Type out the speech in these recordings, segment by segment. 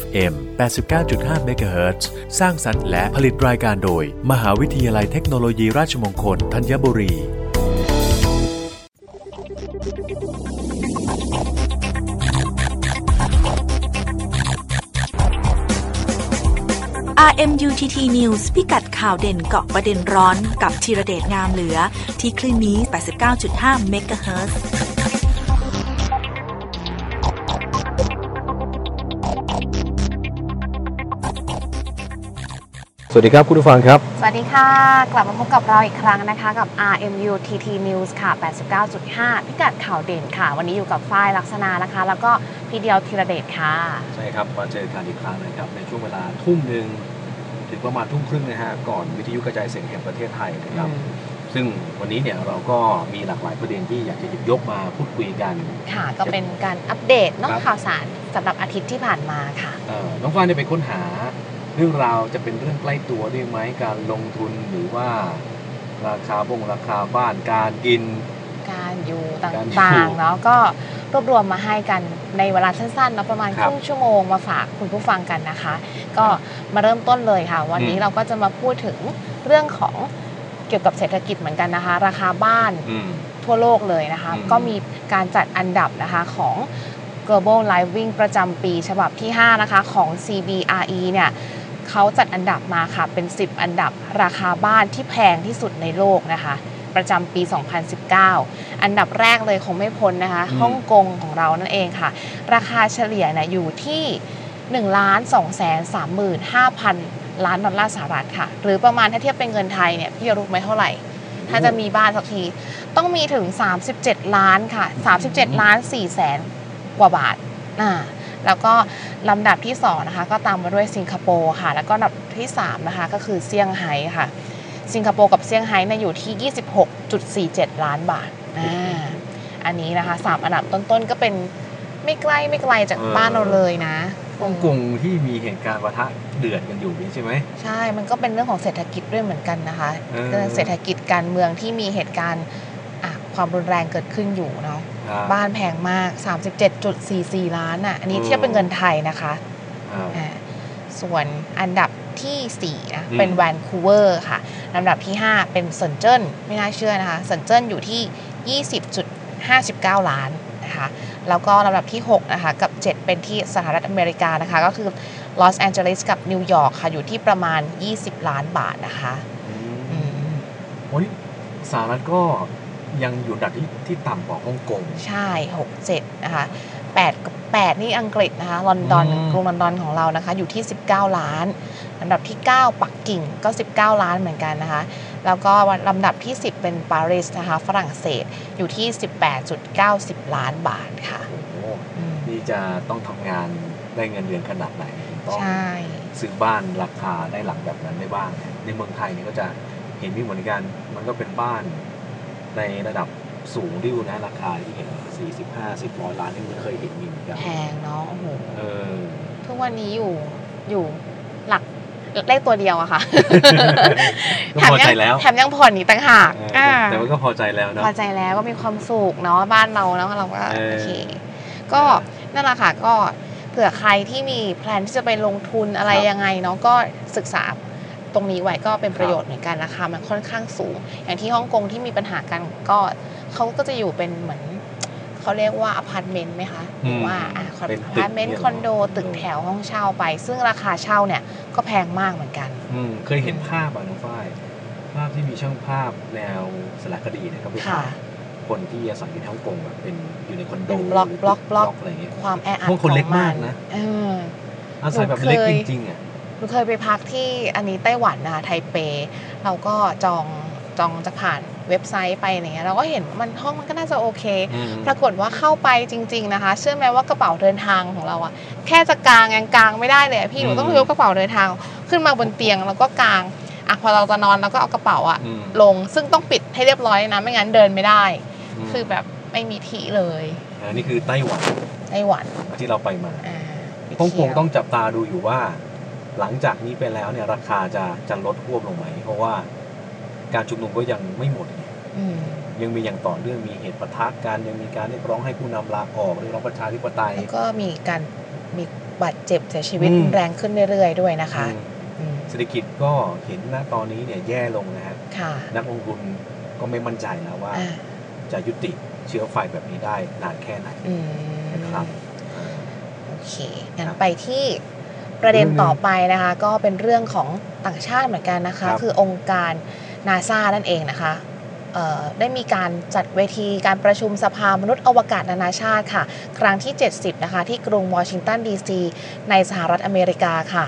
FM 89.5 MHz สร้างสรรค์และผลิตรายการโดย มหาวิทยาลัยเทคโนโลยีราชมงคลธัญบุรี RMUTT News พิกัดข่าวเด่นเกาะประเด็นร้อนกับธีระเดชงามเหลือ ที่คลื่นนี้ 89.5 MHz สวัสดีครับคุณผู้ฟังครับ สวัสดีค่ะ กลับมาพบกับเราอีกครั้งนะคะ กับ RMU TT News ค่ะ 89.5 พิกัดข่าวเด่นค่ะ วันนี้อยู่กับฝ้ายลักษณะนะคะ แล้วก็พี่เดียวธีรเดชค่ะ ใช่ครับ มาเจอกันอีกครั้งนะครับ ในช่วงเวลาทุ่มหนึ่งถึงประมาณทุ่มครึ่งนะฮะ ก่อนวิทยุกระจายเสียงแห่งประเทศไทยนะครับ ซึ่งวันนี้เนี่ยเราก็มีหลากหลายประเด็นที่อยากจะหยิบยกมาพูดคุยกัน ค่ะ ก็เป็นการอัปเดตเนาะครับข่าวสารสำหรับอาทิตย์ที่ผ่านมาค่ะเอ่อน้องฟ้าเนี่ยไปค้นหา เรื่องราวจะเป็นเรื่องใกล้ตัวด้วยไหมการลงทุนหรือว่าราคาบงราคาบ้านการกิน การอยู่ตการอยู่่างๆเนาะก็รวบรวมมาให้กันในเวลาสั้นๆเนาะประมาณคครับรึ่งชั่วโมงมาฝากคุณผู้ฟังกันนะคะ ก็มาเริ่มต้นเลยค่ะ วันนี้อืม เราก็จะมาพูดถึงเรื่องของเกี่ยวกับเศรษฐกิจเหมือนกันนะคะ ราคาบ้าน อืม ทั่วโลกเลยนะคะ อืมก็มีการจัดอันดับนะคะของ Global Living ประจำปีฉบับที่ 5 นะคะของ CBRE เนี่ย เขาจัดอันดับมาค่ะเป็น 10 อันดับราคาบ้านที่แพงที่สุดในโลกนะคะ ประจำปี 2019 อันดับแรกเลยคงไม่พ้นนะคะอืมฮ่องกงของเรานั่นเองค่ะ ราคาเฉลี่ยเนี่ยอยู่ที่1ล้าน2แสน35,000 ล้านดอลลาร์สหรัฐค่ะ หรือประมาณถ้าเทียบเป็นเงินไทยเนี่ยพี่รู้ไหมเท่าไหร่ ถ้าจะมีบ้านสักที ต้องมีถึง 37 ล้านค่ะ 37 ล้าน4แสนกว่าบาทอ่า แล้วก็ลำดับที่2นะคะก็ตามมาด้วยสิงคโปร์ค่ะ แล้วก็ลำดับที่3นะคะก็คือเซี่ยงไฮ้ค่ะ สิงคโปร์กับเซี่ยงไฮ้เนี่ยอยู่ที่ 26.47 ล้านบาทอ่าอันนี้นะคะ3อันดับต้นๆก็เป็นไม่ใกล้ไม่ไกลจากเออบ้านเราเลยนะฮ่องกงที่มีเหตุการณ์ปะทะเดือดกันอยู่นี่ใช่ไหมใช่ มันก็เป็นเรื่องของเศรษฐกิจด้วยเหมือนกันนะคะเออเรื่องเศรษฐกิจการเมืองที่มีเหตุการณ์อะความรุนแรงเกิดขึ้นอยู่เนาะ ครับบ้านแพงมาก 37.44 ล้านอะ อันนี้เออเทียบเป็นเงินไทยนะคะอ่าอ่าส่วนอันดับที่สี่ 4 นะ อืม เป็นแวนคูเวอร์ค่ะลำดับที่ 5 เป็นเซินเจิ้นไม่น่าเชื่อนะคะเซินเจิ้นอยู่ที่ 20.59 ล้านนะคะ แล้วก็ลำดับที่ 6 นะคะ กับ 7 เป็นที่สหรัฐอเมริกานะคะ ก็คือลอสแอนเจลิสกับนิวยอร์กค่ะ อยู่ที่ประมาณ 20 ล้านบาทนะคะอืมโอ้ยสหรัฐก็ ยังอยู่อันดับที่ที่ต่ำกว่าฮ่องกง ใช่ 6 7 นะคะ8กับ8นี่อังกฤษนะคะลอนดอนอืม กรุงลอนดอนของเรานะคะอยู่ที่ 19 ล้านลำดับที่ 9 ปักกิ่งก็ 19 ล้านเหมือนกันนะคะ แล้วก็ลำดับที่ 10 เป็นปารีสนะคะฝรั่งเศสอยู่ที่ 18.90 ล้านบาทค่ะโอ้โหอืมนี่จะต้องทำงานได้เงินเดือนขนาดไหนต้องใช่ ซื้อบ้านราคาได้หลังแบบนั้นได้บ้าง ในเมืองไทยเนี่ยก็จะเห็นมีเหมือนกัน มันก็เป็นบ้าน ในระดับสูงริ้วนะราคาที่เห็น40 50ร้อยล้านนี่มันเคยเห็นมีเหมือนกันแพงเนาะโอ้โหเออทุกวันนี้อยู่อยู่หลักเลขตัวเดียวอะค่ะก็พอใจแล้วแถมยังผ่อนอีกต่างหากเออแต่อ่าแต่ว่าก็พอใจแล้วเนาะพอใจแล้วก็มีความสุขเนาะบ้านเราเนาะเราก็เออโอเคก็นั่นแหละค่ะก็เผื่อใครที่มีแพลนที่จะไปลงทุนอะไรครับยังไงเนาะก็ศึกษาต รงนี้ไว้ก็เป็นครับประโยชน์เหมือนกันราคามันค่อนข้างสูง อย่างที่ฮ่องกงที่มีปัญหากันก็เขาก็จะอยู่เป็นเหมือนเขาเรียกว่าอพาร์ตเมนต์ไหมคะหรือว่าอะคอนเป็นอตึกพาร์ตเมนต์เนี่ยคอนโดตึกแถวห้องเช่าไป ซึ่งราคาเช่าเนี่ยก็แพงมากเหมือนกันอืมเคยเห็นภาพอะน้องฝ้ายภาพที่มีช่างภาพแนวสารคดีเนะครับไปค่ะถ่ายคนที่อาศัยอยู่ในฮ่องกงแบบเป็นอยู่ในคอนโดเป็นบล็อกบล็อกบล็อกอะไรอย่างเงี้ยความแออัดห้องคนเล็กมากนะเอออาศัยแบบเล็กหนูเคจยริงๆอะหนู เคยไปพักที่อันนี้ไต้หวันนะคะไทเป เราก็จองจองจะผ่านเว็บไซต์ไปอย่างเงี้ยเราก็เห็นมันห้องมันก็น่าจะโอเคอืมปรากฏว่าเข้าไปจริง ๆนะคะ เชื่อไหมว่ากระเป๋าเดินทางของเราอะแค่จะกางยังกางไม่ได้เลยอะพี่หนูต้องยกกระเป๋าเดินทางขึ้นมาบนเตียงแล้วก็กางอะพอเราจะนอนเราก็เอากระเป๋าอะอืมลงซึ่งต้องปิดให้เรียบร้อยนะไม่งั้นเดินไม่ได้มคือแบบไม่มีที่เลยอันนี้คือไต้หวันไต้หวันที่เราไปมาอ่าไปฮ่องกเที่งยวต้องจับตาดูอยู่ว่า หลังจากนี้ไปแล้วเนี่ยราคาจะจะลดควบลงไหมเพราะว่าการชุมนุมก็ยังไม่หมดไงอืมยังมีอย่างต่อเนื่องมีเหตุปะทะกันยังมีการเรียกร้องให้ผู้นำลาออกเรียกร้องประชาธิปไตยแล้วก็มีการมีบาดเจ็บเสียชีวิตอืมรุนแรงขึ้นเรื่อยๆ ด้วยนะคะอืมอืมเศรษฐกิจก็เห็นณตอนนี้เนี่ยแย่ลงนะฮะค่ะนักลงทุนก็ไม่มั่นใจแล้วว่าอ่า จะยุติเชื้อไฟแบบนี้ได้นานแค่ไหนอืมนะครับโอเคงั้นครับไปที่ ประเด็นเรื่องหนึ่งต่อไปนะคะ ก็เป็นเรื่องของต่างชาติเหมือนกันนะคะครับคือองค์การนาซานั่นเองนะคะเอ่อได้มีการจัดเวทีการประชุมสภามนุษย์อวกาศนานาชาติค่ะ ครั้งที่ 70 นะคะ ที่กรุงวอชิงตันดีซีในสหรัฐอเมริกาค่ะ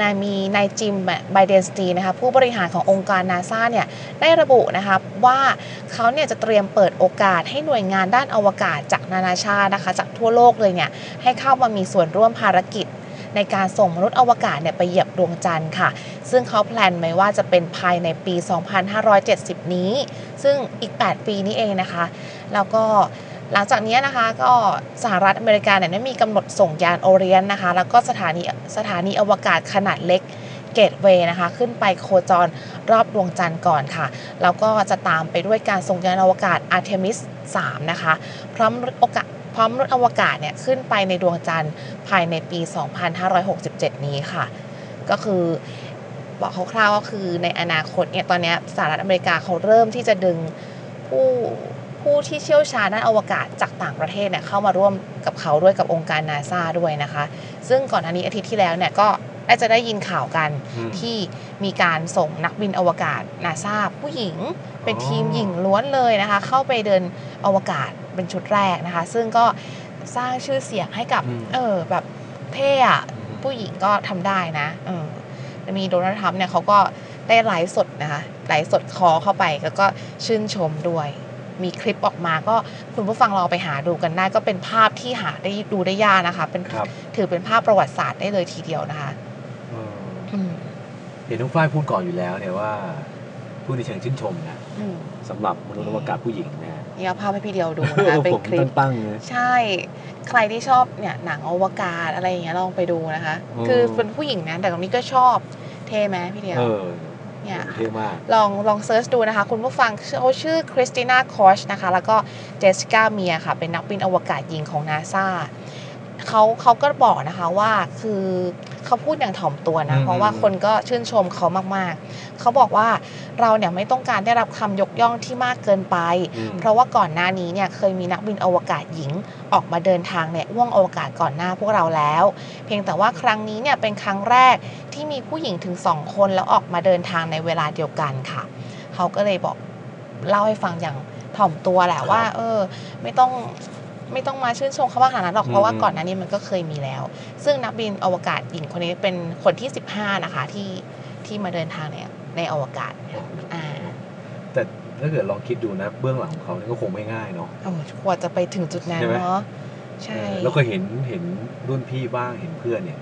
นายมีนายจิมไบเดนสตีนะคะผู้บริหารขององค์การนาซาเนี่ยได้ระบุนะคะว่าเขาเนี่ยจะเตรียมเปิดโอกาสให้หน่วยงานด้านอวกาศจากนานาชาตินะคะจากทั่วโลกเลยเนี่ยให้เข้ามามีส่วนร่วมภารกิจ ในการส่งมนุษย์อวกาศเนี่ยไปเหยียบดวงจันทร์ค่ะ ซึ่งเขาแพลนไว้ว่าจะเป็นภายในปี 2570 นี้ ซึ่งอีก 8 ปีนี้เองนะคะ แล้วก็หลังจากนี้นะคะก็สหรัฐอเมริกาเนี่ยได้มีกำหนดส่งยานโอเรียนนะคะ แล้วก็สถานีสถานีอวกาศขนาดเล็กเกตเวย์นะคะขึ้นไปโคจรรอบดวงจันทร์ก่อนค่ะ แล้วก็จะตามไปด้วยการส่งยานอวกาศ Artemis 3นะคะ พร้อมโอกาส พร้อมมนุษย์อวกาศเนี่ยขึ้นไปในดวงจันทร์ภายในปี 2567 นี้ค่ะ ก็คือบอกคร่าวๆก็คือในอนาคตเนี่ยตอนนี้สหรัฐอเมริกาเขาเริ่มที่จะดึงผู้ผู้ที่เชี่ยวชาญด้านอวกาศจากต่างประเทศเนี่ยเข้ามาร่วมกับเขาด้วยกับองค์การนาซาด้วยนะคะ ซึ่งก่อนหน้านี้อาทิตย์ที่แล้วเนี่ยก็ได้จะได้ยินข่าวกันที่มีการส่งนักบินอวกาศนาซาผู้หญิง เป็นทีมหญิงล้วนเลยนะคะ เข้าไปเดินอวกาศ เป็นชุดแรกนะคะ ซึ่งก็สร้างชื่อเสียงให้กับอืมเออแบบเท่อะอืมผู้หญิงก็ทำได้นะเออแล้วมีโดนัลด์ทรัมป์เนี่ยเขาก็ได้ไลฟ์สดนะคะไลฟ์สดคอเข้าไปแล้วก็ชื่นชมด้วย มีคลิปออกมาก็คุณผู้ฟังลองไปหาดูกันได้ ก็เป็นภาพที่หาได้ดูได้ยากนะคะ เป็นครับถือเป็นภาพประวัติศาสตร์ได้เลยทีเดียวนะคะเอออืมเห็นน้องฝ้ายพูดก่อนอยู่แล้วเนี่ยว่า พูดในเชิงชื่นชมนะอืมสำหรับมนุษย์อวกาศผู้หญิงนะนี่เอาภาพให้พี่เดียวดูนะคะเป็นผมคลิปตั้งๆเลยใช่ใครที่ชอบเนี่ยหนังอวกาศอะไรอย่างเงี้ยลองไปดูนะคะอืมคือเป็นผู้หญิงนะแต่ตรงนี้ก็ชอบเท่ไหมพี่เดียวเออเนี่ยเท่มากลองลอง search ดูนะคะ คุณผู้ฟังเขาชื่อคริสติน่าคอชนะคะ แล้วก็เจสสิก้าเมียร์ค่ะ เป็นนักบินอวกาศหญิงของนาซาเขาเขาก็บอกนะคะว่าคือ เขาพูดอย่างถ่อมตัวนะอืมเพราะว่าคนก็ชื่นชมเขามากๆ เขาบอกว่าเราเนี่ยไม่ต้องการได้รับคำยกย่องที่มากเกินไปอืมเพราะว่าก่อนหน้านี้เนี่ยเคยมีนักบินอวกาศหญิงออกมาเดินทางในว่วงอวกาศก่อนหน้าพวกเราแล้ว เพียงแต่ว่าครั้งนี้เนี่ยเป็นครั้งแรกที่มีผู้หญิงถึงสองคนแล้วออกมาเดินทางในเวลาเดียวกันค่ะ เขาก็เลยบอกเล่าให้ฟังอย่างถ่อมตัวแหละว่า เออ ไม่ต้อง ไม่ต้องมาชื่นชมเขาว่าขนาดนั้นหรอกอืมเพราะว่าก่อนหน้านี้มันก็เคยมีแล้ว ซึ่งนักบินอวกาศหญิงคนนี้เป็นคนที่ 15 นะคะที่ที่มาเดินทางในในอวกาศอ่าแต่ถ้าเกิดลองคิดดูนะ เบื้องหลังของเขาเนี่ยก็คงไม่ง่ายเนาะโอ้กว่าจะไปถึงจุดนั้นใช่ไหมเนาะใช่เออแล้วก็เห็นเห็นรุ่นพี่บ้างเห็นเพื่อนเนี่ย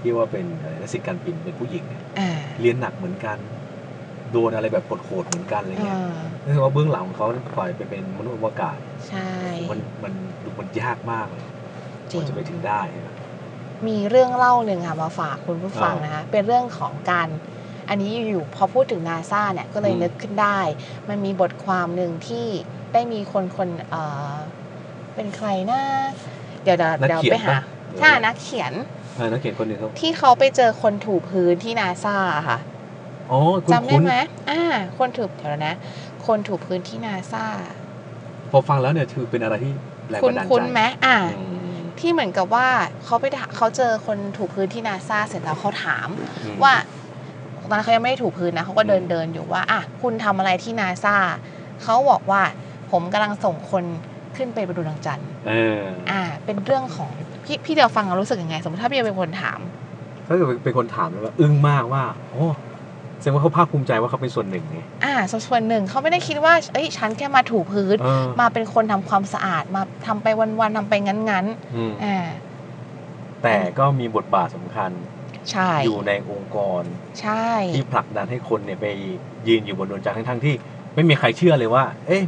ที่ว่าเป็นอะไรนักศิษย์การบินเป็นผู้หญิงเนี่ยอ่าเรียนหนักเหมือนกัน โดนอะไรแบบโหดๆเหมือนกันอะไรเงี้ยอ่านั่นคือว่าเบื้องหลังของเขาปล่อยไปเป็นมนุษย์อวกาศใช่มันมันดูมันยากมากเลยจกริงว่าจะไปถึงได้นะมีเรื่องเล่าหนึ่งค่ะมาฝากคุณผู้ฟังอ่านนะคะเป็นเรื่องของการอันนี้อยู่ๆพอพูดถึงนาซาเนี่ยก็เลยอืมนึกขึ้นได้ มันมีบทความหนึ่งที่ได้มีคนคนเอ่อเป็นใครนะเดี๋ยวเดี๋ยวนักเดี๋ยวเขียไปนหาปะใช่นักเขียนเออนักเขียนคนหนึ่งเขาที่เขาไปเจอคนถูพื้นที่นาซาค่ะ อ๋อคุณจำได้คุณไหมอ่า คนถูเดี๋ยวนะ คนถูพื้นที่นาซาพอฟังแล้วเนี่ยคือเป็นอะไรที่แรงคุบัณนดาลใจคุณไหมอ่าอืมที่เหมือนกับว่าเขาไปถาเขาเจอคนถูพื้นที่นาซาเสร็จแล้วเขาถามอืมว่าตอนนั้นเขายังไม่ได้ถูพื้นนะเขาก็เดินอืมเดินอยู่ว่าอะคุณทำอะไรที่นาซาเขาบอกว่าผมกำลังส่งคนขึ้นไปบนดวงจันทร์เอออ่า เป็นเรื่องของพี่พี่เดียวฟังแล้วรู้สึกยังไง สมมติถ้าพี่เดียวเป็นคนถาม ถ้าเกิดเป็นคนถามแล้วว่าอึ้งมากว่าโอ้ แสดงว่าเขาภาคภูมิใจว่าเขาเป็นส่วนหนึ่งไงอ่าส่วนหนึ่งเขาไม่ได้คิดว่าเอ้ยฉันแค่มาถูพื้นเออมาเป็นคนทำความสะอาดมาทำไปวันๆทำไปงั้นอืมๆอ่าแต่ก็มีบทบาทสำคัญใช่อยู่ในองค์กรใช่ที่ผลักดันให้คนเนี่ยไปยืนอยู่บนดวงจันทร์ทั้งๆที่ ไม่มีใครเชื่อเลยว่า เอ๊ะ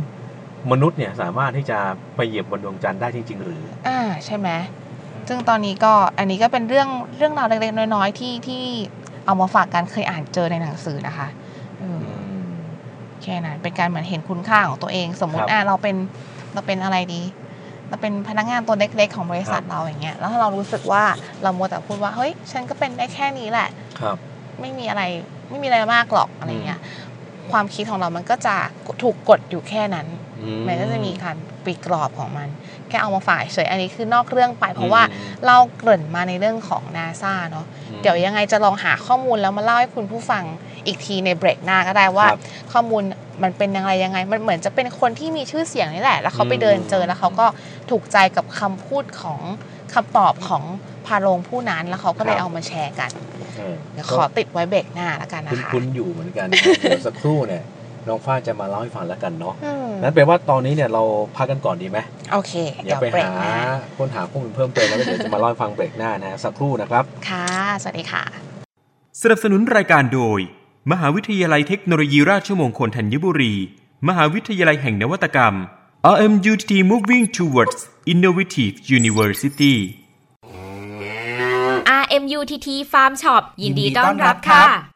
มนุษย์เนี่ยสามารถที่จะไปเหยียบบนดวงจันทร์ได้จริง ๆ หรือ อ่าใช่ไหมซึ่งตอนนี้ก็อันนี้ก็เป็นเรื่องเรื่องราวเล็กๆน้อยๆที่ที่ เอามาฝากกันเคยอ่านเจอในหนังสือนะคะเออแค่นั้นเป็นการเหมือนเห็นคุณค่าของตัวเอง สมมุคติรับอ่าเราเป็นเราเป็นอะไรดี เราเป็นพนักงานตัวเล็กๆของบริษัทเราอย่างเงี้ยแล้วถ้าเรารู้สึกว่าเรามัวแต่พูดว่าเฮ้ย ฉันก็เป็นได้แค่นี้แหละครับ ไม่มีอะไรไม่มีอะไรมากหรอกอะไรเงี้ยความคิดของเรามันก็จะถูกกดอยู่แค่นั้นอืมันก็จะมีการปีกรอบของมัน แค่เอามาฝ่ายเฉยอันนี้คือนอกเรื่องไป เพราะว่าอืมเราเกริ่นมาในเรื่องของนาซาเนาะอืมเดี๋ยวยังไงจะลองหาข้อมูลแล้วมาเล่าให้คุณผู้ฟังอีกทีในเบรกหน้าก็ได้ว่าครับข้อมูลมันเป็นยังไงยังไง มันเหมือนจะเป็นคนที่มีชื่อเสียงนี่แหละ แล้วเขาไปอืมเดินเจอแล้วเขาก็ถูกใจกับคำพูดของคำตอบของพาโรงผู้นั้นแล้วเขาก็เลยเอามาแชร์กันเออเดี๋ยวขอติดไว้เบรกหน้าแล้วกันนะคะคุ้นๆอยู่เหมือนกันนะครับเดี๋ยวสักครู่เนี่ย น้องฝ้ายจะมาเล่าให้ฟังแล้วกันเนาะอืมนั้นแปลว่าตอนนี้เนี่ยเราพักกันก่อนดีไหมโอเค เดี๋เดี๋ยยววไปเบรหากหน้าค้นหาข้อมูลเพิ่มเติมแล้วก็เดี๋ยวจะมาเล่าให้ฟังเบรกหน้านะฮะสักครู่นะครับ ค่ะ สวัสดีค่ะ สนับสนุนรายการโดย มหาวิทยาลัยเทคโนโลยีราชมงคลธัญบุรี มหาวิทยาลัยแห่งนวัตกรรม RMUTT Moving Towards Innovative University RMUTT Farm Shop ยินดีต้อนรับค่ะ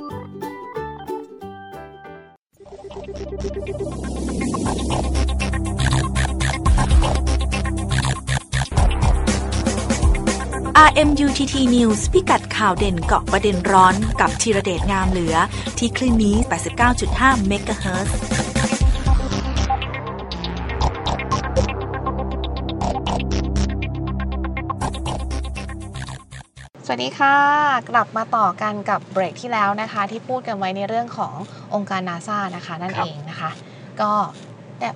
RMUTT News พิกัดข่าวเด่นเกาะประเด็นร้อนกับธีระเดชงามเหลือ ที่คลื่นนี้ 89.5 เมกะเฮิรตซ์สวัสดีค่ะ กลับมาต่อกันกับเบรกที่แล้วนะคะ ที่พูดกันไว้ในเรื่องขององค์การนาซานะคะ นั่นเองนะคะ ก็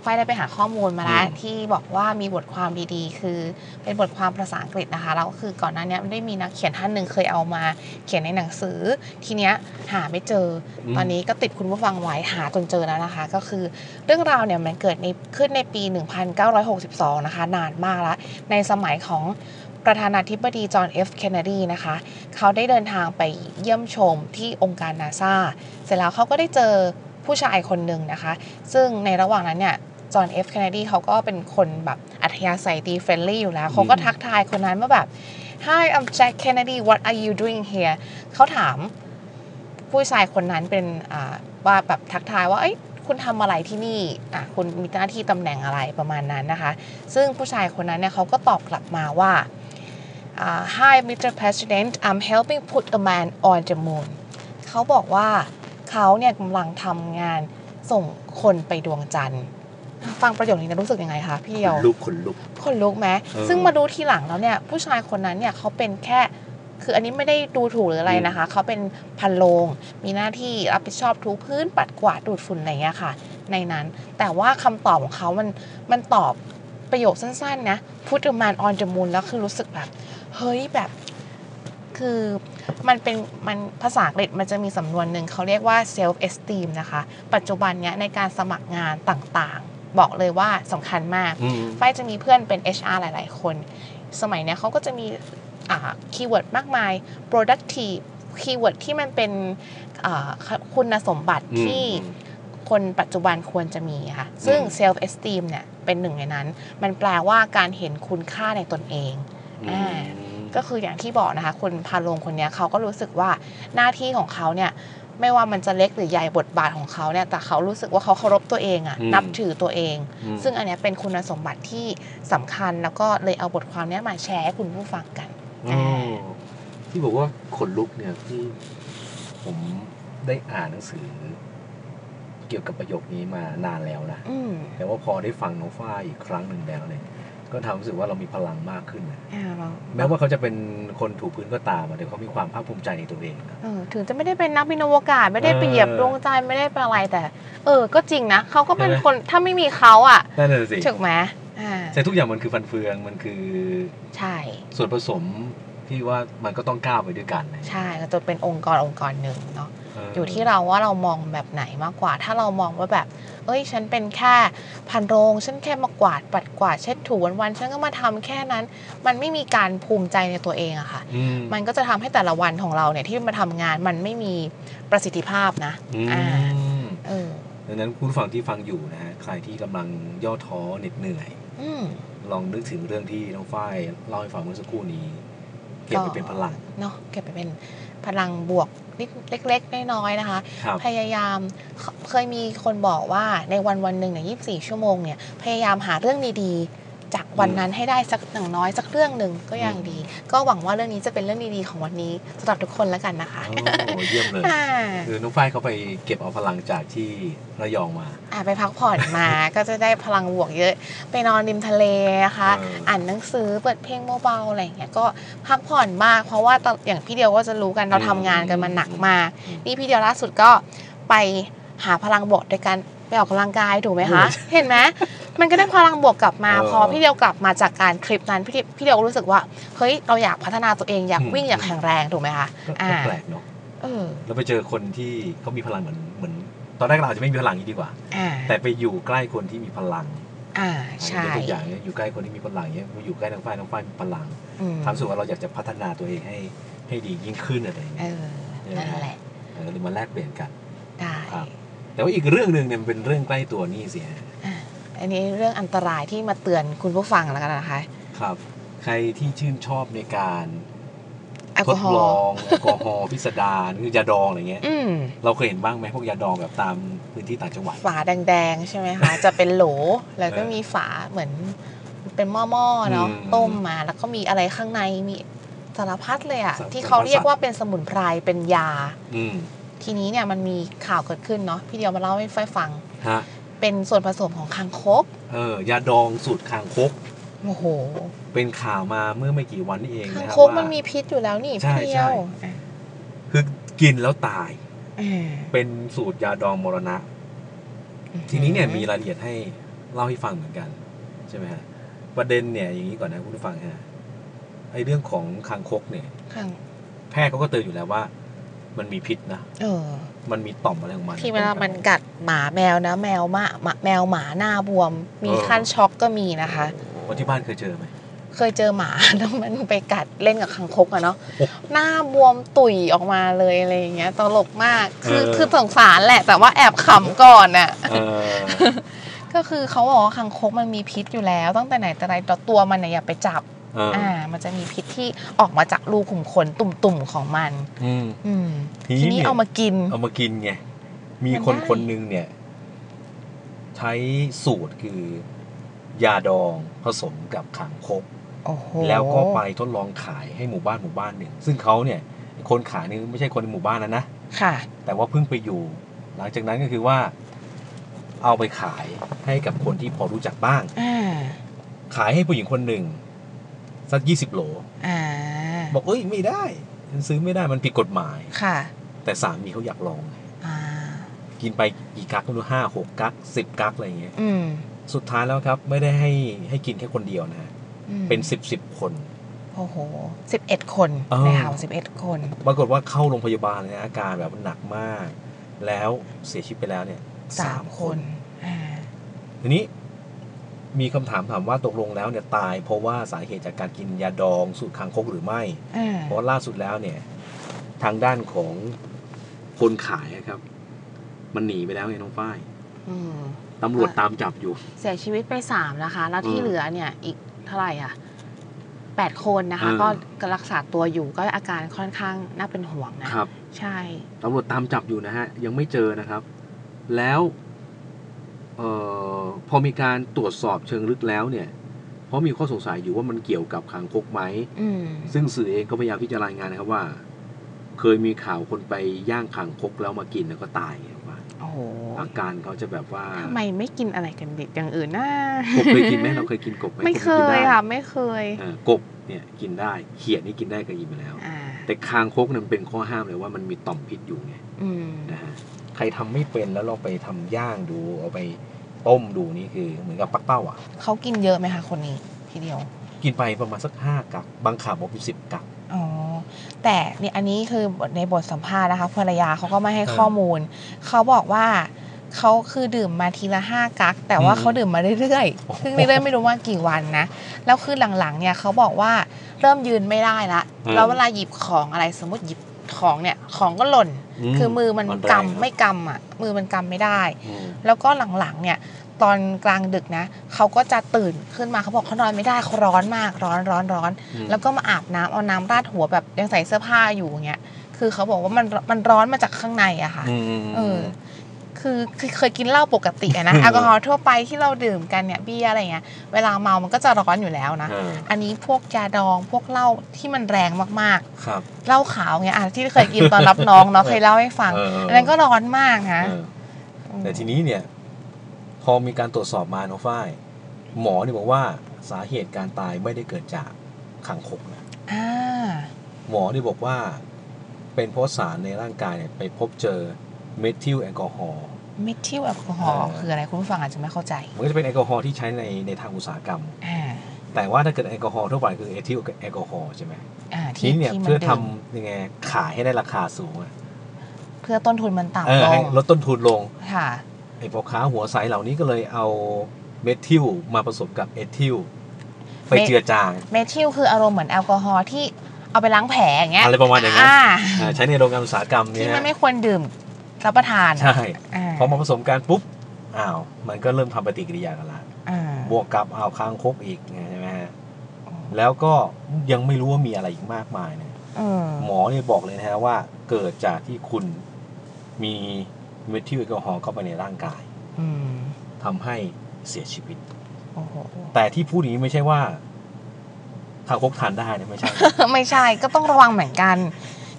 ไฟได้ไปหาข้อมูลมาแล้วอืมที่บอกว่ามีบทความดีๆ คือเป็นบทความภาษาอังกฤษนะคะแล้วคือก่อนหน้านี้ได้มีนักเขียนท่านหนึ่งเคยเอามาเขียนในหนังสือ ทีเนี้ยหาไม่เจออมตอนนี้ก็ติดคุณผู้ฟังไว้หาจนเจอแล้วนะคะ ก็คือเรื่องราวเนี่ยมันเกิดในขึ้นในปี 1962 นะคะ นานมากแล้วในสมัยของประธานาธิบดีจอห์นเอฟเคนเนดีนะคะ เขาได้เดินทางไปเยี่ยมชมที่องค์การนาซาเสร็จแล้วเขาก็ได้เจอ ผู้ชายคนหนึ่งนะคะ ซึ่งในระหว่างนั้นเนี่ยจอห์นเอฟเคนเนดีเขาก็เป็นคนแบบอัธยาศัยดี friendly อยู่แล้ว เขาก็ทักทายคนนั้นว่าแบบ Hi I'm Jack Kennedy what are you doing here เขาถามผู้ชายคนนั้นเป็นอ่าว่าแบบทักทายว่าเอ้ยคุณทำอะไรที่นี่อะคุณมีหน้าที่ตำแหน่งอะไรประมาณนั้นนะคะ ซึ่งผู้ชายคนนั้นเนี่ยเขาก็ตอบกลับมาว่าอ่า Hi Mr. President I'm helping put the man on the moon เขาบอกว่า เขาเนี่ยกำลังทำงานส่งคนไปดวงจันทร์ ฟังประโยคนี้แล้วรู้สึกยังไงคะพี่เดียว ลุกขนลุกคนลุกไหมเออซึ่งมาดูทีหลังแล้วเนี่ยผู้ชายคนนั้นเนี่ยเขาเป็นแค่คืออันนี้ไม่ได้ดูถูกหรืออะไรนะคะ เขาเป็นพันโลง มีหน้าที่รับผิดชอบถูพื้นปัดกวาดดูดฝุ่นอะไรเงี้ยค่ะ ในนั้น แต่ว่าคำตอบของเขามันมันตอบประโยคสั้นๆนะ put a man on the moon แล้วคือรู้สึกแบบ เฮ้ยแบบ คือมันเป็นมันภาษาอังกฤษมันจะมีสำนวนหนึ่งเขาเรียกว่า self esteem นะคะ ปัจจุบันเนี้ยในการสมัครงานต่างๆ บอกเลยว่าสำคัญมากอืมฝ้ายจะมีเพื่อนเป็น HR หลาย ๆ คน สมัยเนี้ยเขาก็จะมีkeyword มากมาย productive keyword ที่มันเป็นอ่าคุณสมบัติอืมที่คนปัจจุบันควรจะมีค่ะ ซึ่งอืม self esteem เนี่ยเป็นหนึ่งในนั้น มันแปลว่าการเห็นคุณค่าในตนเองอ่า ก็คืออย่างที่บอกนะคะคุณภารโรงคนเนี้ยเขาก็รู้สึกว่าหน้าที่ของเขาเนี่ยไม่ว่ามันจะเล็กหรือใหญ่บทบาทของเขาเนี่ยแต่เขารู้สึกว่าเขาเคารพตัวเองอะอืมนับถือตัวเองอืมซึ่งอันเนี้ยเป็นคุณสมบัติที่สำคัญแล้วก็เลยเอาบทความเนี้ยมาแชร์ให้คุณผู้ฟังกันอ๋อที่บอกว่าขนลุกเนี่ยที่ผมได้อ่านหนังสือ เกี่ยวกับประโยคนี้มานานแล้วนะอืมแต่ว่าพอได้ฟังน้องฝ้ายอีกครั้งหนึ่งแล้วเนี่ย ก็ทำรู้สึกว่าเรามีพลังมากขึ้นนะอ่าเราแม้ว่าเขาจะเป็นคนถูพื้นก็ตามอะแต่เขามีความภาคภูมิใจในตัวเองนะ เออถึงจะไม่ได้เป็นนักบินอวกาศไม่ได้ไปเหยียบเออดวงจันทร์ไม่ได้เป็นอะไรแต่ เออ ก็จริงนะเขาก็เป็นใช่ไหม คนถ้าไม่มีเขาอะนั่นน่ะสิถูกไหมอ่าแต่ทุกอย่างมันคือฟันเฟืองมันคือใช่ส่วนผสมที่ว่ามันก็ต้องก้าวไปด้วยกันนะ ใช่ก็จะเป็นองค์กรองค์กรหนึ่งเนาะเอยู่ที่เราว่าเรามองแบบไหนมากกว่า ถ้าเรามองว่าแบบ เอ้ย ฉันเป็นแค่พันโรง ฉันแค่มากวาดปัดกวาดเช็ดถูวันๆฉันก็มาทำแค่นั้น มันไม่มีการภูมิใจในตัวเองอะค่ะอืมมันก็จะทำให้แต่ละวันของเราเนี่ยที่มาทำงานมันไม่มีประสิทธิภาพนะอือ่ามเออดังนั้นคุณผู้ฟังที่ฟังอยู่นะฮะใครที่กำลังย่อท้อเหน็ดเหนื่อยอืมลองนึกถึงเรื่องที่น้องฝ้ายเล่าให้ฟังเมื่อสักครู่นี้ เก็บไปเป็นพลังเนาะเก็บไปเป็นพลังบวก นิดเล็กๆน้อยๆนะคะ ครับพยายามเคเคยมีคนบอกว่าในวันวันๆหนึ่งเนี่ยยีชั่วโมงเนี่ยพยายามหาเรื่องดีๆ จากวันนั้นให้ได้สักหนึ่งน้อยสักเรื่องหนึ่งก็ยังดี ก็หวังว่าเรื่องนี้จะเป็นเรื่องดีๆของวันนี้สำหรับทุกคนแล้วกันนะคะโอ้เยี่ยมเลยอ่าคือน้องฝ้ายเขาไปเก็บเอาพลังจากที่ระยองมาอ่าไปพักผ่อนมาก็จะได้พลังบวกเยอะ ไปนอนริมทะเลนะคะเอออ่อ่านหนังสือเปิดเพลงเบาๆอะไรอย่างเงี้ยก็พักผ่อนมาก เพราะว่าตอนอย่างพี่เดียวก็จะรู้กันเราทำงานกันมาหนักมากนี่พี่เดียวล่าสุดก็ไปหาพลังบวกโดยการไปออกกำลังกายถูกไหมคะ เห็นไหม มันก็ได้พลังบวกกลับมาเออพอพี่เดียวกลับมาจากการคลิปนั้น พี่เดียวพี่เดียวก็รู้สึกว่าเฮ้ยเราอยากพัฒนาตัวเองอยากอืมวิ่งอยากแข็งแรงถูกไหมคะก็อ่าก็แปลกเนาะเออแล้วไปเจอคนที่เขามีพลังเหมือนเหมือน ตอนแรกเราอาจจะไม่มีพลังอย่างนี้ดีกว่าอ่าแต่ไปอยู่ใกล้คนที่มีพลังอ่าใช่ยกตัวอย่างเนี่ยอยู่ใกล้คนที่มีพลังเนี่ยมาอยู่ใกล้น้องฝ้ายน้องฝ้ายมีพลังอืมทำสุว่าเราอยากจะพัฒนาตัวเองให้ให้ดียิ่งขึ้นอะไรอย่างเอเงี้ยอนั่นแหละเออหรือมาแลกเปลี่ยนกันได้ครับแต่ว่าอีกเรื่องหนึ่งเนี่ยมันเป็นเรื่องใกล้ตัวนี่สิฮะ อะอันนี้เรื่องอันตรายที่มาเตือนคุณผู้ฟังแล้วกันนะคะครับ ใครที่ชื่นชอบในการแอลทกอดฮอลอล์งแอลกอฮอล์พิสดารคือยาดองอะไรเงี้ยอืมเราเคยเห็นบ้างไหมพวกยาดองแบบตามพื้นที่ต่างจังหวัดฝาแดงๆใช่ไหมคะจะเป็นโหลแล้วก็เออมีฝาเหมือน เป็นหม้อๆเนาะอืมต้มมาแล้วก็มีอะไรข้างในมีสารพัดเลยอะสารที่เขาเรียสารกพัดว่าเป็นสมุนไพรเป็นยาอืมทีนี้เนี่ยมันมีข่าวเกิดขึ้นเนาะพี่เดียวมาเล่าให้ไฟฟังฮะ เป็นส่วนผสมของคางคก เออยาดองสูตรคางคก โอ้โห เป็นข่าวมาเมื่อไม่กี่วันนี้เองคางนะครัคกว่ามันมีพิษอยู่แล้วนี่ใช่พี่เดียวใช่คือกินแล้วตายอ่าเป็นสูตรยาดองมรณะ ทีนี้เนี่ยมีรายละเอียดให้เล่าให้ฟังเหมือนกัน ใช่ไหมฮะ ประเด็นเนี่ยอย่างนี้ก่อนนะคุณผู้ฟังฮะไอเรื่องของคางคกเนี่ยคางแพทย์เขาก็เตือนอยู่แล้วว่า มันมีพิษนะเออ มันมีต่อมอะไรของมันที่เวลามันกัดหมาแมวนะ แมวมาหมาแมวหมาหน้าบวม มีเออขั้นช็อกก็มีนะคะคนที่บ้านเคยเจอไหมเคยเจอหมาแล้วมันไปกัดเล่นกับคังคกอะเนาะหน้าบวมตุ่ยออกมาเลยอะไรอย่างเงี้ยตลกมากคือเออคือสงสารแหละ แต่ว่าแอบขำก่อนอะเออก็คือเขาบอกว่าคังคกมันมีพิษอยู่แล้ว ตั้งแต่ไหนแต่ไรต่อตัวมันเนี่ยอย่าไปจับเอออ่า มันจะมีพิษที่ออกมาจากรูขุมขนตุ่มๆของมัน อืมอืมทีนี้ทีนี้เนี่ยเอามากิน เอามากินไง มีมันคนได้คนหนึ่งเนี่ย ใช้สูตรคือยาดองผสมกับขางคกโอ้โหแล้วก็ไปทดลองขายให้หมู่บ้านหมู่บ้านหนึ่งซึ่งเขาเนี่ย คนขายนี่ไม่ใช่คนในหมู่บ้านนั้นนะค่ะ แต่ว่าเพิ่งไปอยู่ หลังจากนั้นก็คือว่า เอาไปขายให้กับคนที่พอรู้จักบ้างอ่าขายให้ผู้หญิงคนหนึ่ง สักยี่สิบโหลอ่าบอกเอ้ยไม่ได้ฉันซื้อไม่ได้มันผิดกฎหมายค่ะ แต่สามีเขาอยากลองไงอ่ากินไปกี่กักไม่รู้ห้าหกกักสิบกักอะไรอย่างเงี้ยอืมสุดท้ายแล้วครับ ไม่ได้ให้ให้กินแค่คนเดียวนะฮะอืมเป็นสิบสิบคนโอ้โหสิบเอ็ดคนเออในข่าวสิบเอ็ดคน ปรากฏว่าเข้าโรงพยาบาลเลยนะอาการแบบหนักมาก แล้วเสียชีวิตไปแล้วเนี่ยสามคนอ่าทีนี้ มีคำถามถามว่าตกลงแล้วเนี่ยตายเพราะว่าสาเหตุจากการกินยาดองสูตรคางคกหรือไม่อ่าเพราะว่าล่าสุดแล้วเนี่ยทางด้านของคนขายอะครับ มันหนีไปแล้วไงน้องฝ้ายอืมตำรวจตามจับอยู่ เสียชีวิตไปสามนะคะ แล้วที่อืมเหลือเนี่ยอีกเท่าไหร่อะแปดคนนะคะอ่าก็ก็รักษาตัวอยู่ก็อาการค่อนข้างน่าเป็นห่วงนะครับ ใช่ตำรวจตามจับอยู่นะฮะ ยังไม่เจอนะครับ แล้วเออพอมีการตรวจสอบเชิงลึกแล้วเนี่ยเพราะมีข้อสงสัยอยู่ว่ามันเกี่ยวกับคางคกไหมอืมซึ่งสื่อเองก็พยายามที่จะรายงานนะครับว่า เคยมีข่าวคนไปย่างคางคกแล้วมากินแล้วก็ตายไงว่าโอ้โหอาการเขาจะแบบว่าทำไมไม่กินอะไรกันเด็ดอย่างอื่นนะกบเคยกินไหมเราเคยกินกบไหมไม่กบเคนกินยได้ค่ะไม่เคยเออกบเนี่ยกินได้เขียดนี่กินได้ก็กินไปแล้วอ่าแต่คางคกเนี่ยมันเป็นข้อห้ามเลยว่ามันมีต่อมพิษอยู่ไงอืมนะฮะ ใครทำไม่เป็นแล้วเราไปทำย่างดูเอาไปต้มดูนี่คือเหมือนกับปักเป้าอะเขากินเยอะไหมคะคนนี้ทีเดียว กินไปประมาณสักห้ากักบางข่าวบอกเป็นสิบกักอ๋อแต่เนี่ยอันนี้คือในบทสัมภาษณ์นะคะภรรยาเขาก็ไม่ให้เออข้อมูล เขาบอกว่าเขาคือดื่มมาทีละห้ากัก แต่ว่าอืมเขาดื่มมาเรื่อยโอ้โหๆซึ่งเรื่อยๆไม่รู้ว่ากี่วันนะ แล้วคือหลังๆเนี่ยเขาบอกว่าเริ่มยืนไม่ได้ละอืมแล้วเวลาหยิบของอะไรสมมติหยิบ ของเนี่ยของก็หล่น อืมคือมือมันมันแรงกำไม่กำอะมือมันกำไม่ได้ อืม แล้วก็หลังๆเนี่ยตอนกลางดึกนะเขาก็จะตื่นขึ้นมาเขาบอกเขานอนไม่ได้เขาร้อนมากร้อนร้อนร้อน อืม แล้วก็มาอาบน้ำเอาน้ำราดหัวแบบยังใส่เสื้อผ้าอยู่อย่างเงี้ยคือเขาบอกว่ามันมันร้อนมาจากข้างในอะค่ะ อืมอืมเออ คือคือเคยกินเหล้าปกติอะนะแอลกอฮอล์ทั่วไปที่เราดื่มกันเนี่ยเบียร์อะไรเงี้ยเวลาเมามันก็จะร้อนอยู่แล้วนะเอออันนี้พวกยาดองพวกเหล้าที่มันแรงมากครับๆเหล้าขาวเงี้ยอะที่เคยกินตอนรับน้องเนาะเคยเล่าให้ฟังเออเอออัอันนั้นก็ร้อนมากนะเออแต่ทีนี้เนี่ย พอมีการตรวจสอบมาน้องฝ้ายหมอเนี่ยบอกว่าสาเหตุการตายไม่ได้เกิดจากขังคกนะอ่าหมอเนี่ยบอกว่าเป็นเพราะสารในร่างกายเนี่ยไปพบเจอเมทิลแอลกอฮอล์ เมทิลแอลกอฮอล์เออคืออะไรคุณผู้ฟังอาจจะไม่เข้าใจ มันก็จะเป็นแอลกอฮอล์ที่ใช้ในในทางอุตสาหกรรมอ่าแต่ว่าถ้าเกิดแอลกอฮอล์ทั่วไปคือเอทิลแอลกอฮอล์ใช่ไหมอ่าทีที่นี้เนี่ยที่มันเพื่อดื่ทำมยังไงขายให้ได้ราคาสูงอะเพื่อต้นทุนมันเออต่ำลให้งลดต้นทุนลงค่ะไอ้พ่อค้าหัวใสเหล่านี้ก็เลยเอาเมทิลมาผสมกับเอทิลไปเมเจือจาง เมทิลคืออารมณ์เหมือนแอลกอฮอล์ที่เอาไปล้างแผลอย่างเงี้ยอะไรประมาณอย่างนั้นอ่าอ่าใช้ในโรงงานอุตสาหกรรมเนี่ที่ยมันฮะไม่ควรดื่ม รับประทานอะใช่อ่าพอมาผสมกันปุ๊บอ้าวมันก็เริ่มทำปฏิกิริยากันละอ่าบวกกับเอาวค้างคกอีกไงใช่ไหมฮะแล้วก็ยังไม่รู้ว่ามีอะไรอีกมากมายเนี่ยอืมหมอเนี่ยบอกเลยนะฮะว่าเกิดจากที่คุณมีเมทิลแอลกอฮอล์เข้าไปในร่างกายอืมทำให้เสียชีวิตโอ้โหแต่ที่พูดอย่างนี้ไม่ใช่ว่าคางคกทานได้นะไม่ใช่ ไม่ใช่ก็ต้องระวังเหมือนกัน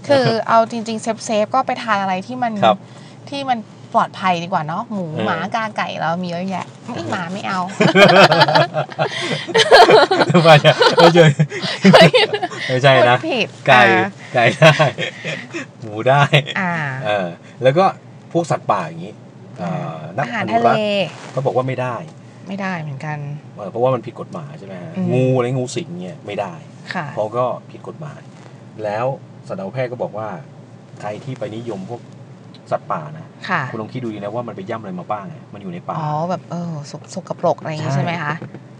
คือเอาจริงๆ safe safe ๆก็ไปทานอะไรที่มันครับที่มันปลอดภัยดีกว่าเนาะหมูเออหมากาไก่เรามีเยอะแยะไม่หมาไม่เอาไม่ใช่ไม่ใช่ไม่ใช่นะพูดผิดไก่อ่าไก่ได้หมูได้อ่าเออแล้วก็พวกสัตว์ป่าอย่างนี้เอ่อนักอาหารอนุทะรัเลกษ์ก็บอกว่าไม่ได้ ไม่ได้เหมือนกันเออเพราะว่ามันผิดกฎหมายใช่ไหมฮะอืมงูอะไรงูสิงเนี่ยไม่ได้ค่ะเพราะก็ผิดกฎหมาย แล้ว สัตวแพทย์ก็บอกว่าใครที่ไปนิยมพวกสัตว์ป่านะค่ะคุณลองคิดดูดีนะว่ามันไปย่ำอะไรมาบ้างอะมันอยู่ในป่าอ๋อแบบเออสกสกปรกอะไรอย่างงี้ใช่ใช่ไหมคะ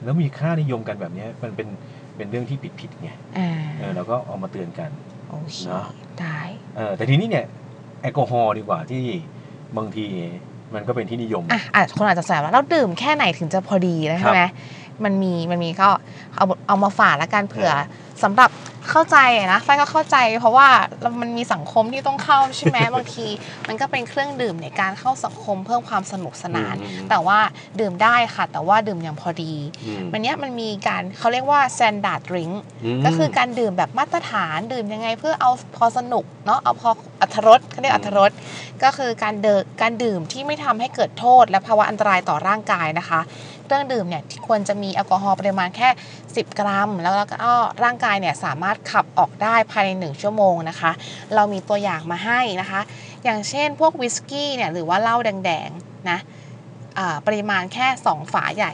แล้วมีค่านิยมกันแบบเนี้ยมันเป็นเป็นเรื่องที่ผิดผิดๆไงอ่าเออเราก็เอามาเตือนกันโอเคเนอะได้เออแต่ทีนี้เนี่ยแอลกอฮอล์ดีกว่าที่บางทีมันก็เป็นที่นิยมอะอาจคนอาจจะสงสัยว่าเราดื่มแค่ไหนถึงจะพอดีนะครัใช่บไหมมันมีมันมีก็เอาเอามาฝากแล้วกันเผื่อเออสำหรับ เข้าใจอะนะไฟก็เข้าใจ เพราะว่าเรามันมีสังคมที่ต้องเข้าใช่ไหมบางที มันก็เป็นเครื่องดื่มในการเข้าสังคมเพิ่มความสนุกสนานอืมแต่ว่าดื่มได้ค่ะ แต่ว่าดื่มอย่างพอดีอืมมันเนี้ยมันมีการเขาเรียกว่า standard drink มก็คือการดื่มแบบมาตรฐานดื่มยังไงเพื่อเอาพอสนุกเนาะเอาพออัธรสเขาเรียกอัธรสก็คือการเดิการดื่มที่ไม่ทำให้เกิดโทษ และภาวะอันตรายต่อร่างกายนะคะ เครื่องดื่มเนี่ยที่ควรจะมีแอลกอฮอล์ปริมาณแค่ 10 กรัม แล้วก็ร่างกายเนี่ยสามารถขับออกได้ภายใน 1 ชั่วโมงนะคะ เรามีตัวอย่างมาให้นะคะ อย่างเช่นพวกวิสกี้เนี่ยหรือว่าเหล้าแดงๆนะอ่าปริมาณแค่ 2 ฝาใหญ่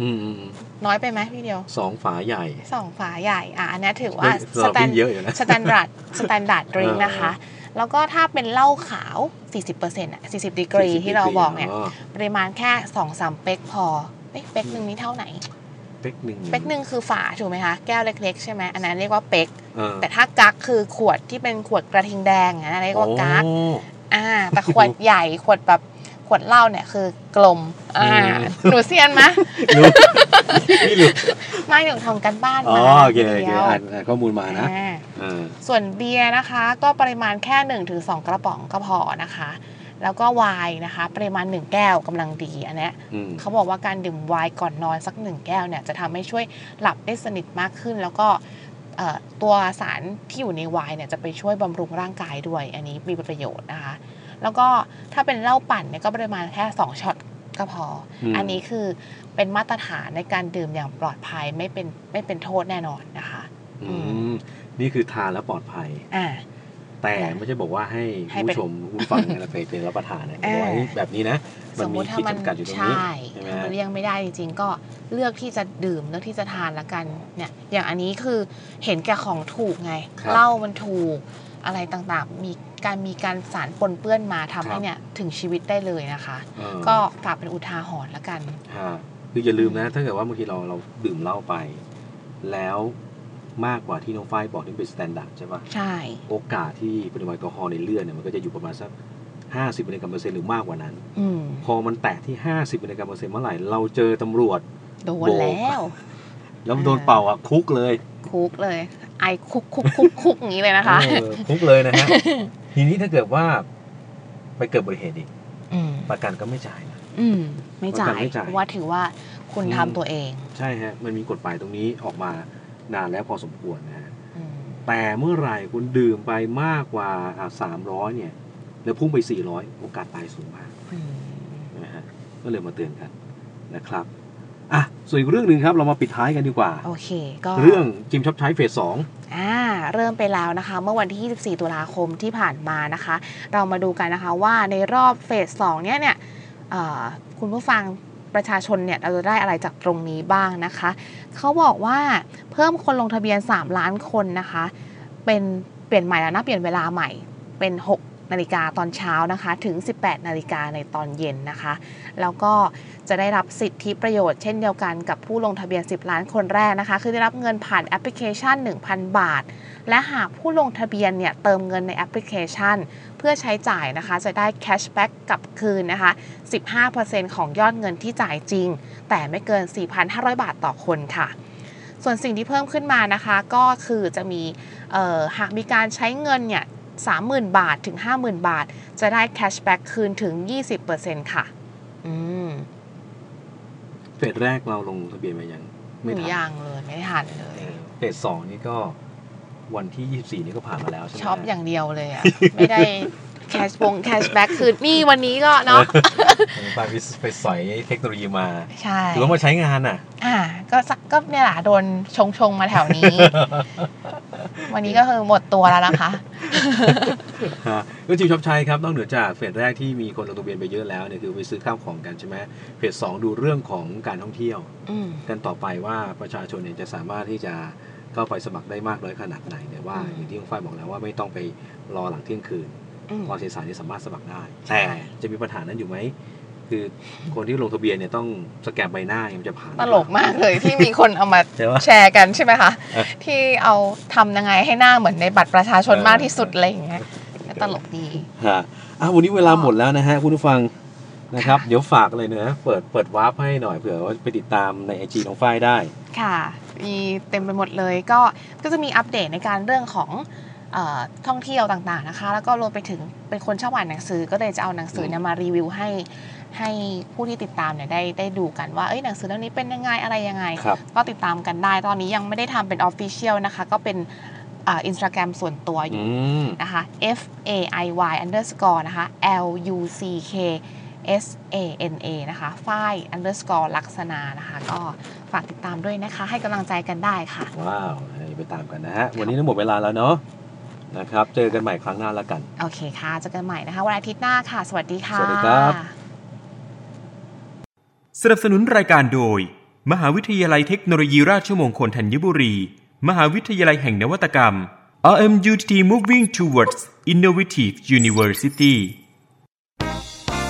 อืมอืมน้อยไปไหมพี่เดียวสองฝาใหญ่สองฝาใหญ่ อะอันนี้ถือว่าเฮ้ยสำหรับพี่เยอะอยู่นะ standard standard drink เออนะคะ แล้วก็ถ้าเป็นเหล้าขาว 40%อะ40ดีกรีที่เราบอกเนี่ย ปริมาณแค่ 2-3 เป๊กพอ เอ๊ะเป๊กหนึ่งนี่เท่าไหน เป๊กหนึ่งเป๊กหนึ่งคือฝาถูกไหมคะแก้วเล็กๆใช่ไหมอันนั้นเรียกว่าเป๊กเออแต่ถ้ากั๊กคือขวดที่เป็นขวดกระทิงแดงอันนั้นเรียกว่ากั๊กโอ้อ่า แต่ขวดใหญ่ขวดแบบขวดเหล้าเนี่ยคือกลม อ่าอืมหนูเซียนไหมรู้พี่รู้ไม่หนูทำกันบ้านอ๋อมาโอเคโอเคดียวอ่านอ่านข้อมูลมานะอ่าเออส่วนเบียร์นะคะ ก็ปริมาณแค่1-2ถึงกระป๋องก็พอนะคะ แล้วก็ไวน์นะคะปริมาณ1แก้วกำลังดีอันเนี้ยอืมเขาบอกว่าการดื่มไวน์ก่อนนอนสักหนึ่งแก้วเนี่ยจะทำให้ช่วยหลับได้สนิทมากขึ้น แล้วก็เอ่อตัวสารที่อยู่ในไวน์เนี่ยจะไปช่วยบำรุงร่างกายด้วย อันนี้มีประโยชน์นะคะ แล้วก็ถ้าเป็นเหล้าปั่นเนี่ยก็ปริมาณแค่ 2ช็อตก็พออมอันนี้คือเป็นมาตรฐานในการดื่มอย่างปลอดภัยไม่เป็นไม่เป็นโทษแน่นอนนะคะอืมนี่คือทานแล้วปลอดภัยอ่า แต่ไม่ใช่บอกว่าให้ให้คุณไปผู้ชมคุณผู้ฟังเนี่ยเราไปไปรับประทานนะเออเอาไว้แบบนี้นะสมมติถ้าขีดมันจำกัดอยู่ตรงนี้ใช่ใช่ไหมถ้าฮะมันเลี่ยงไม่ได้จริงๆ ก็เลือกที่จะดื่มเลือกที่จะทานละกันเนี่ยอย่างอันนี้คือเห็นแก่ของถูกไงครับเหล้ามันถูกอะไรต่างๆ มีการมีการสารปนเปื้อนมาทำครัให้บเนี่ยถึงชีวิตได้เลยนะคะเออก็ฝากเป็นอุทาหรณ์ละกันฮะคืออย่าลืมนะ ถ้าเกิดว่าบางทีเราเราดื่มเหล้าไป แล้ว มากกว่าที่น้องฝ้ายบอกที่เป็น standard ใช่ปะใช่ โอกาสที่ปริมาณแอลกอฮอล์ในเลือดเนี่ยมันก็จะอยู่ประมาณสัก 50มิลลิกรัมเปอร์เซ็นต์หรือมากกว่านั้น อืมพอมันแตะที่ 50มิลลิกรัมเปอร์เซ็นต์เมื่อไหร่เราเจอตำรวจ โดนโบกแล้ว แล้วโดนเป่าอะคุกเลยคุกเลย ไอคุกคุกคุกคุกอย่างนี้เลยนะคะ เออคุกเลยนะฮะ ทีนี้ถ้าเกิดว่าไปเกิดอุบัติเหตุอีกอืม ประกันก็ไม่จ่ายนะ อืม ไม่จ่าประกัยนไม่จ่ายเพราะว่าถือว่าคุณอืม ทำตัวเอง ใช่ฮะ มันมีกฎหมายตรงนี้ออกมา นานแล้วพอสมควรนะฮะอืมแต่เมื่อไหร่คุณดื่มไปมากกว่าสามร้อยเนี่ย แล้วพุ่งไป400โอกาสตายสูงมากอืมนะฮะก็เลยมาเตือนกันนะครับอะส่วนอีกเรื่องหนึ่งครับเรามาปิดท้ายกันดีกว่าโอเคก็เรื่องจิมช็อปใช้เฟสสองอ่าเริ่มไปแล้วนะคะ เมื่อวันที่ 24 ตุลาคมที่ผ่านมานะคะ เรามาดูกันนะคะว่าในรอบเฟสสองเนี่ยเนี่ยเอ่อคุณผู้ฟัง ประชาชนเนี่ยเราจะได้อะไรจากตรงนี้บ้างนะคะ เขาบอกว่าเพิ่มคนลงทะเบียน 3 ล้านคนนะคะ เป็นเปลี่ยนใหม่แล้วนะเปลี่ยนเวลาใหม่เป็น 6นาฬิกาตอนเช้านะคะถึง 18 นาฬิกาในตอนเย็นนะคะ แล้วก็จะได้รับสิทธิประโยชน์เช่นเดียวกันกับผู้ลงทะเบียน 10 ล้านคนแรกนะคะ คือได้รับเงินผ่านแอปพลิเคชัน 1,000 บาท และหากผู้ลงทะเบียนเนี่ยเติมเงินในแอปพลิเคชัน พื่อใช้จ่ายนะคะ จะได้ cashback กลับคืนนะคะ 15%ของยอดเงินที่จ่ายจริง แต่ไม่เกิน 4,500 บาทต่อคนค่ะ ส่วนสิ่งที่เพิ่มขึ้นมานะคะ ก็คือจะมีเอ่อหากมีการใช้เงินเนี่ย30,000 บาทถึง 50,000 บาท จะได้ cashback คืนถึง 20%ค่ะ อืม phase แรกเราลงทะเบียนมายังหไม่นูทันยังเลย ไม่ได้ทันเลยเออ phase สองนี่ก็ วันที่ 24 นี่ก็ผ่านมาแล้วใช่ไหมช็อปอย่างเดียวเลยอะ ไม่ได้ cash บง cashback คืนนี่วันนี้ก็เนาะไปไปสอยเทคโนโลยีมาใช่หรือว่ามาใช้งานอะ อ่า ก็สักก็เนี่ยแหละโดนชงชงๆมาแถวนี้ วันนี้ก็คือหมดตัวแล้วนะคะฮะก็จิมช็อปใช้ครับนอกเหนือจากเฟสแรกที่มีคนลงทะเบียนไปเยอะแล้วเนี่ยคือไปซื้อข้าวของกันใช่ไหมเฟสสองดูเรื่องของการท่องเที่ยวอืมกันต่อไปว่าประชาชนเนี่ยจะสามารถที่จะ เข้าไปสมัครได้มากน้อยขนาดไหนเนี่ยว่าอืมอย่างที่คุณฝ้ายบอกแล้วว่าไม่ต้องไปรอหลังเที่ยงคืนอืมตอนสายๆนี่สามารถสมัครได้ใช่แต่จะมีปัญหานั้นอยู่ไหมคือคนที่ลงทะเบียนเนี่ยต้องสแกนใบหน้ายังจะผ่านตลกมากเลยที่มีคนเอามาใช่ปะแชร์กันใช่ไหมคะเออที่เอาทำยังไงให้หน้าเหมือนในบัตรประชาชนเออมากที่สุดอะไรอย่างเงี้ยก็ตลกดีฮะอะวันนี้เวลาหมดแล้วนะฮะ คุณผู้ฟังนะครับ เดี๋ยวฝากเลยนะเปิดเปิดวาร์ปให้หน่อยเผื่อว่าไปติดตามในไอจีน้องฝ้ายได้ ค่ะ มีเต็มไปหมดเลย ก็ก็จะมีอัปเดตในการเรื่องของเออท่องเที่ยวต่างๆนะคะ แล้วก็รวมไปถึงเป็นคนชอบอ่านหนังสือ ก็เลยจะเอาหนังสือเนี่ยมารีวิวให้ให้ผู้ที่ติดตามเนี่ยได้ได้ดูกันว่าเอ้ยหนังสือเล่มนี้เป็นยังไงอะไรยังไงครับก็ติดตามกันได้ ตอนนี้ยังไม่ได้ทำเป็น official นะคะ ก็เป็นอินสตาแกรมส่วนตัวออืยู่มนะคะ f a i y underscore นะคะ l u c k s a n a นะคะฝ้าย underscore ลักษณานะคะ ก็ฝากติดตามด้วยนะคะ ให้กำลังใจกันได้ค่ะ ว้าวอย่าไปตามกันนะฮะ วันนี้ทั้งหมดเวลาแล้วเนาะนะครับ เจอกันใหม่ครั้งหน้าแล้วกัน โอเคค่ะเจอกันใหม่นะคะ วันอาทิตย์หน้าค่ะ สวัสดีค่ะ สวัสดีครับ สนับสนุนรายการโดย มหาวิทยาลัยเทคโนโลยีราชมงคลธัญบุรี มหาวิทยาลัยแห่งนวัตกรรม RMUTT Moving Towards Innovative University